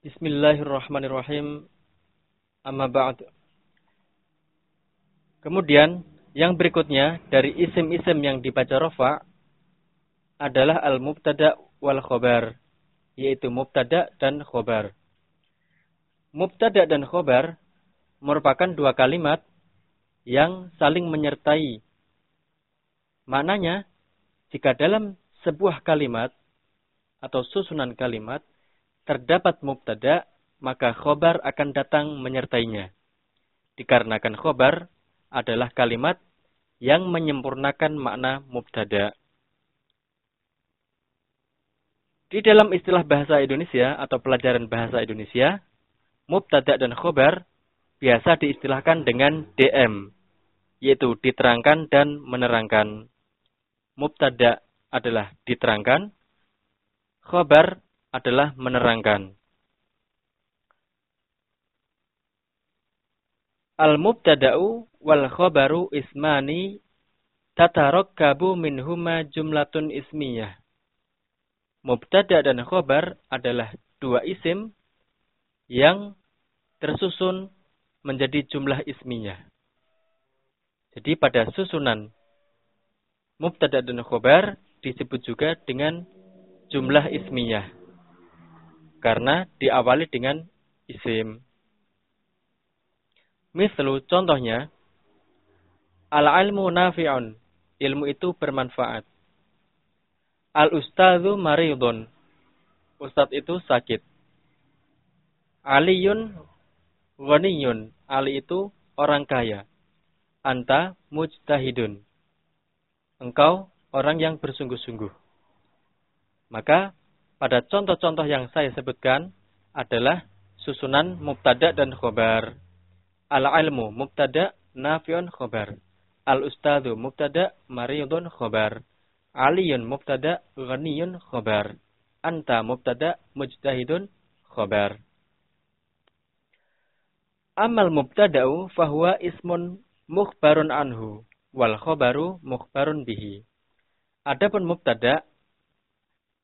Bismillahirrahmanirrahim. Amma ba'd. Kemudian yang berikutnya dari isim-isim yang dibaca rafa adalah al-mubtada wal khobar, yaitu mubtada dan khobar. Mubtada dan khobar merupakan dua kalimat yang saling menyertai. Maknanya, jika dalam sebuah kalimat atau susunan kalimat terdapat mubtada, maka khobar akan datang menyertainya. Dikarenakan khobar adalah kalimat yang menyempurnakan makna mubtada. Di dalam istilah bahasa Indonesia atau pelajaran bahasa Indonesia, mubtada dan khobar biasa diistilahkan dengan DM, yaitu diterangkan dan menerangkan. Mubtada adalah diterangkan, khobar adalah menerangkan. Al-mubtada'u wal khabaru ismani tatarakkabu minhuma jumlatun ismiyah. Mubtada dan khabar adalah dua isim yang tersusun menjadi jumlah ismiyah. Jadi pada susunan mubtada dan khabar disebut juga dengan jumlah ismiyah karena diawali dengan isim. Mislu contohnya al-ilmu nafi'un, ilmu itu bermanfaat. Al-ustadzu maridun, ustadz itu sakit. Aliyun ghaniyun, Ali itu orang kaya. Anta mujtahidun. Engkau orang yang bersungguh-sungguh. Maka pada contoh-contoh yang saya sebutkan adalah susunan mubtada dan khobar. Al-ilmu mubtada nafiun khobar. Al-ustadu mubtada mariyudun khobar. Aliyun mubtada ghaniyun khobar. Anta mubtada mujtahidun khobar. Amal mubtada'u fahuwa ismun mukhbarun anhu wal khobaru mukhbarun bihi. Adapun mubtada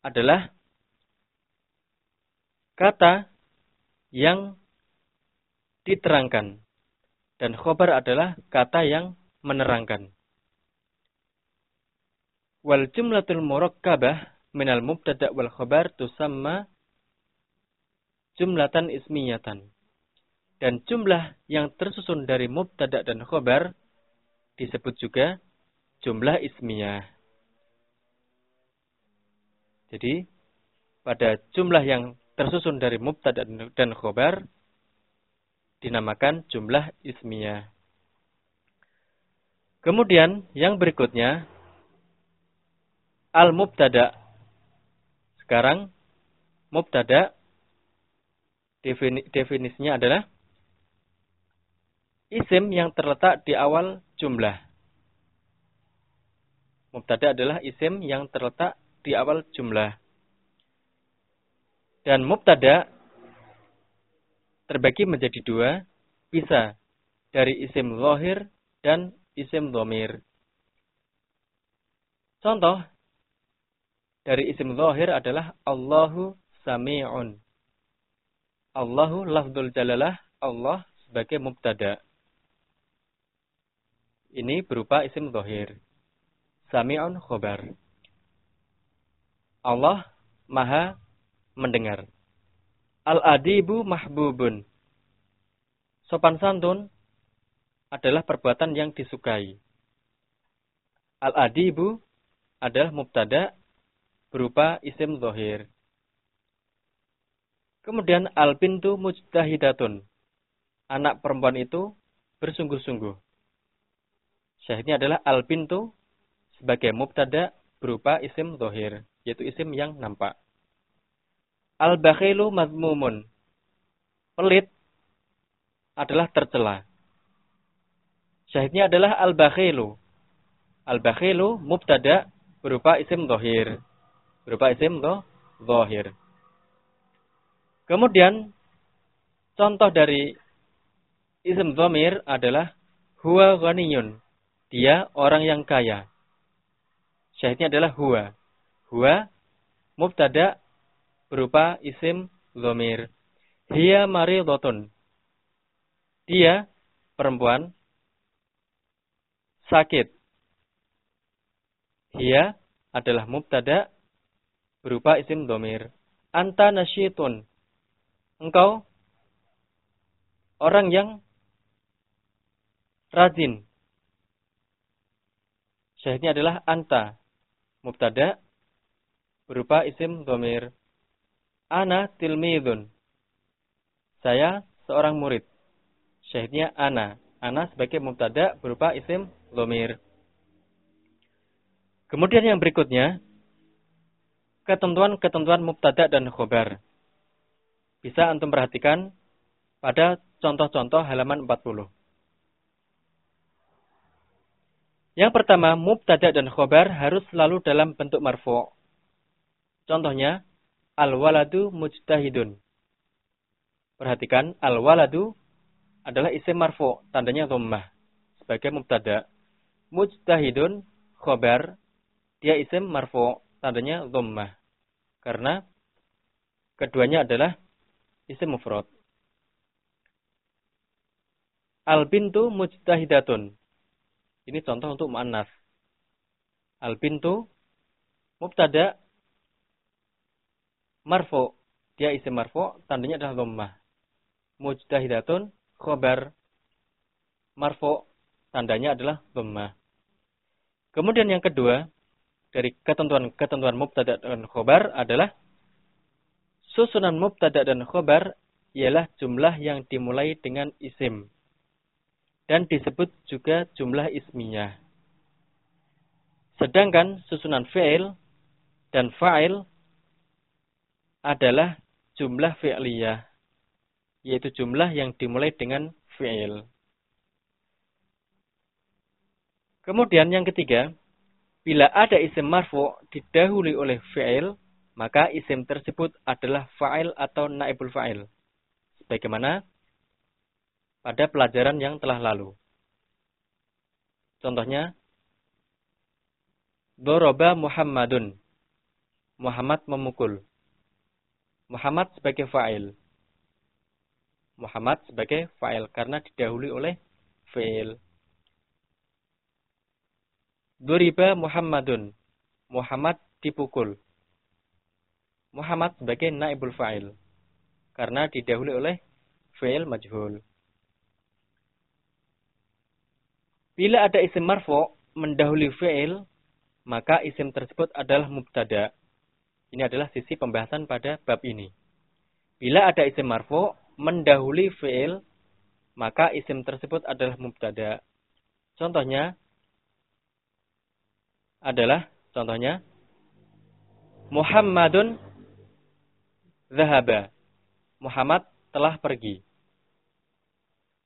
adalah kata yang diterangkan. Dan khobar adalah kata yang menerangkan. Wal jumlatul murakkabah minal mubtada' wal khobar tusamma jumlatan ismiyatan. Dan jumlah yang tersusun dari mubtada' dan khobar disebut juga jumlah ismiyah. Jadi, pada jumlah yang tersusun dari mubtada dan khobar dinamakan jumlah ismiyah. Kemudian yang berikutnya al-mubtada. Sekarang mubtada defini, definisinya adalah isim yang terletak di awal jumlah. Mubtada adalah isim yang terletak di awal jumlah. Dan mubtada terbagi menjadi dua, bisa dari isim lohir dan isim domir. Contoh dari isim lohir adalah Allahu sami'un. Allahu lafzul jalalah Allah sebagai mubtada. Ini berupa isim lohir. Sami'un khobar. Allah maha mendengar. Al-adibu mahbubun. Sopan santun adalah perbuatan yang disukai. Al-adibu adalah mubtada berupa isim zohir. Kemudian al-bintu mujtahidatun. Anak perempuan itu bersungguh-sungguh. Syahidnya adalah al-bintu sebagai mubtada berupa isim zohir, yaitu isim yang nampak. Al-bakhilu mazmumun. Pelit adalah tercela. Syahidnya adalah al-bakhilu. Al-bakhilu mubtada berupa isim dohir. Berupa isim doh, dohir. Kemudian, contoh dari isim domir adalah huwa ghaniyun. Dia orang yang kaya. Syahidnya adalah huwa. Huwa mubtada berupa isim zomir. Hiya maridotun. Dia perempuan sakit. Hiya adalah mubtada berupa isim domir. Anta nasyitun. Engkau orang yang rajin. Syahidnya adalah anta. Mubtada berupa isim domir. Ana tilmidun. Saya seorang murid. Syahidnya ana. Ana sebagai mubtada berupa isim domir. Kemudian yang berikutnya, ketentuan-ketentuan mubtada dan khobar. Bisa antum perhatikan pada contoh-contoh halaman 40. Yang pertama, mubtada dan khobar harus selalu dalam bentuk marfu. Contohnya, al-waladu mujtahidun. Perhatikan, al-waladu adalah isim marfu, tandanya dhammah sebagai mubtada. Mujtahidun khobar dia isim marfu, tandanya dhammah. Karena keduanya adalah isim mufrad. Al bintu mujtahidatun. Ini contoh untuk mu'annas. Al bintu mubtada marfu. Dia isim marfu, tandanya adalah dhammah. Mujtahidatun khobar marfu, tandanya adalah dhammah. Kemudian yang kedua, dari ketentuan-ketentuan mubtada dan khobar adalah susunan mubtada dan khobar ialah jumlah yang dimulai dengan isim dan disebut juga jumlah ismiyah. Sedangkan susunan fi'il dan fa'il adalah jumlah fi'liyah, yaitu jumlah yang dimulai dengan fi'il. Kemudian yang ketiga, bila ada isim marfu didahului oleh fi'il, maka isim tersebut adalah fa'il atau naibul fa'il. Sebagaimana pada pelajaran yang telah lalu. Contohnya, Doroba Muhammadun. Muhammad memukul. Muhammad sebagai fa'il. Muhammad sebagai fa'il karena didahului oleh fi'il. Duriba Muhammadun. Muhammad dipukul. Muhammad sebagai naibul fa'il. Karena didahului oleh fi'il majhul. Bila ada isim marfu mendahului fi'il, maka isim tersebut adalah mubtada. Ini adalah sisi pembahasan pada bab ini. Bila ada isim marfu mendahului fi'il, maka isim tersebut adalah mubtada. Contohnya adalah contohnya Muhammadun zahaba. Muhammad telah pergi.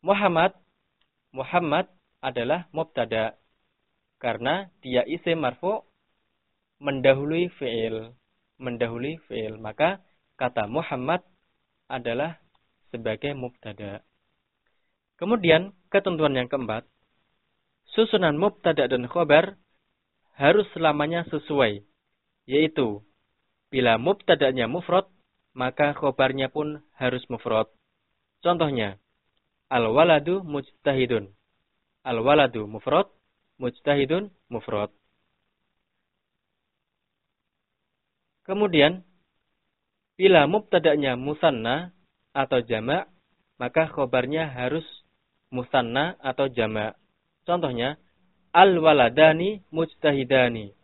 Muhammad Muhammad adalah mubtada karena dia isim marfu mendahului fi'il mendahului fi'il. Maka kata Muhammad adalah sebagai mubtada. Kemudian ketentuan yang keempat susunan mubtada dan khobar harus selamanya sesuai yaitu bila mubtadanya mufrad maka khobarnya pun harus mufrad. Contohnya al waladu mujtahidun. Al-waladu mufrad, mujtahidun mufrad. Kemudian, bila mubtada'nya musanna atau jama' maka khobarnya harus musanna atau jama' Contohnya, al-waladani mujtahidani.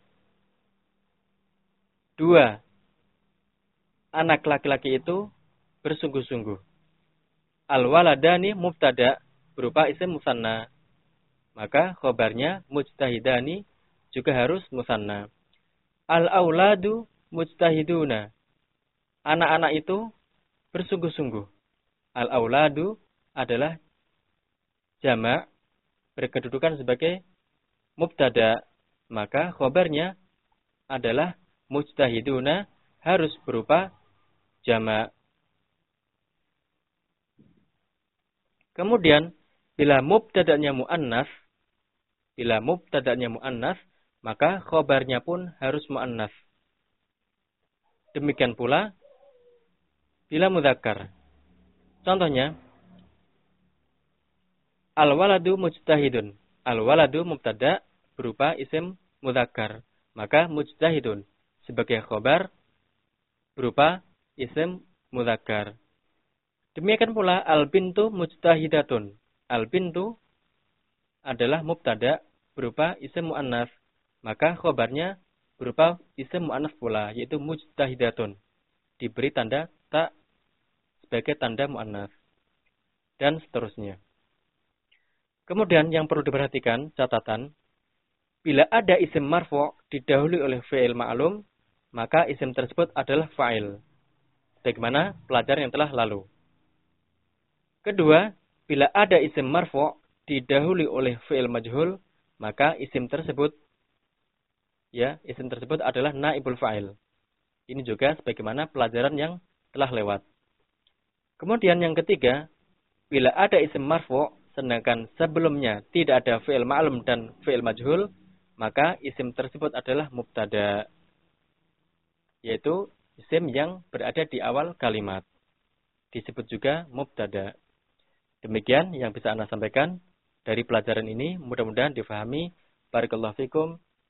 Dua, anak laki-laki itu bersungguh-sungguh. Al-waladani mubtada berupa isim musanna maka khobarnya mujtahidani juga harus musanna. Al-auladu mujtahiduna. Anak-anak itu bersungguh-sungguh. Al-auladu adalah jamak berkedudukan sebagai mubtada. Maka khobarnya adalah mujtahiduna harus berupa jamak. Kemudian bila mubtada'nya muannas Bila mubtada'nya mu'annas, maka khobarnya pun harus mu'annas. Demikian pula, bila mudhakar. Contohnya, Al-waladu mujtahidun. Al-waladu mubtada berupa isim mudakar. Maka mujtahidun sebagai khobar berupa isim mudakar. Demikian pula al-bintu mujtahidatun. Al-bintu adalah mubtada berupa isim mu'annas. Maka khobarnya berupa isim mu'annas pula, yaitu mujtahidatun. Diberi tanda tak sebagai tanda mu'annas. Dan seterusnya. Kemudian yang perlu diperhatikan, catatan, bila ada isim marfu didahului oleh fi'il ma'lum, maka isim tersebut adalah fa'il. Bagaimana pelajaran yang telah lalu. Kedua, bila ada isim marfu didahului oleh fi'il majhul, maka isim tersebut ya, isim tersebut adalah naibul fa'il. Ini juga sebagaimana pelajaran yang telah lewat. Kemudian yang ketiga, bila ada isim marfu sedangkan sebelumnya tidak ada fi'il ma'lum dan fi'il majhul, maka isim tersebut adalah mubtada. Yaitu isim yang berada di awal kalimat. Disebut juga mubtada. Demikian yang bisa Anda sampaikan dari pelajaran ini. Mudah-mudahan difahami. Barakallahu fikum.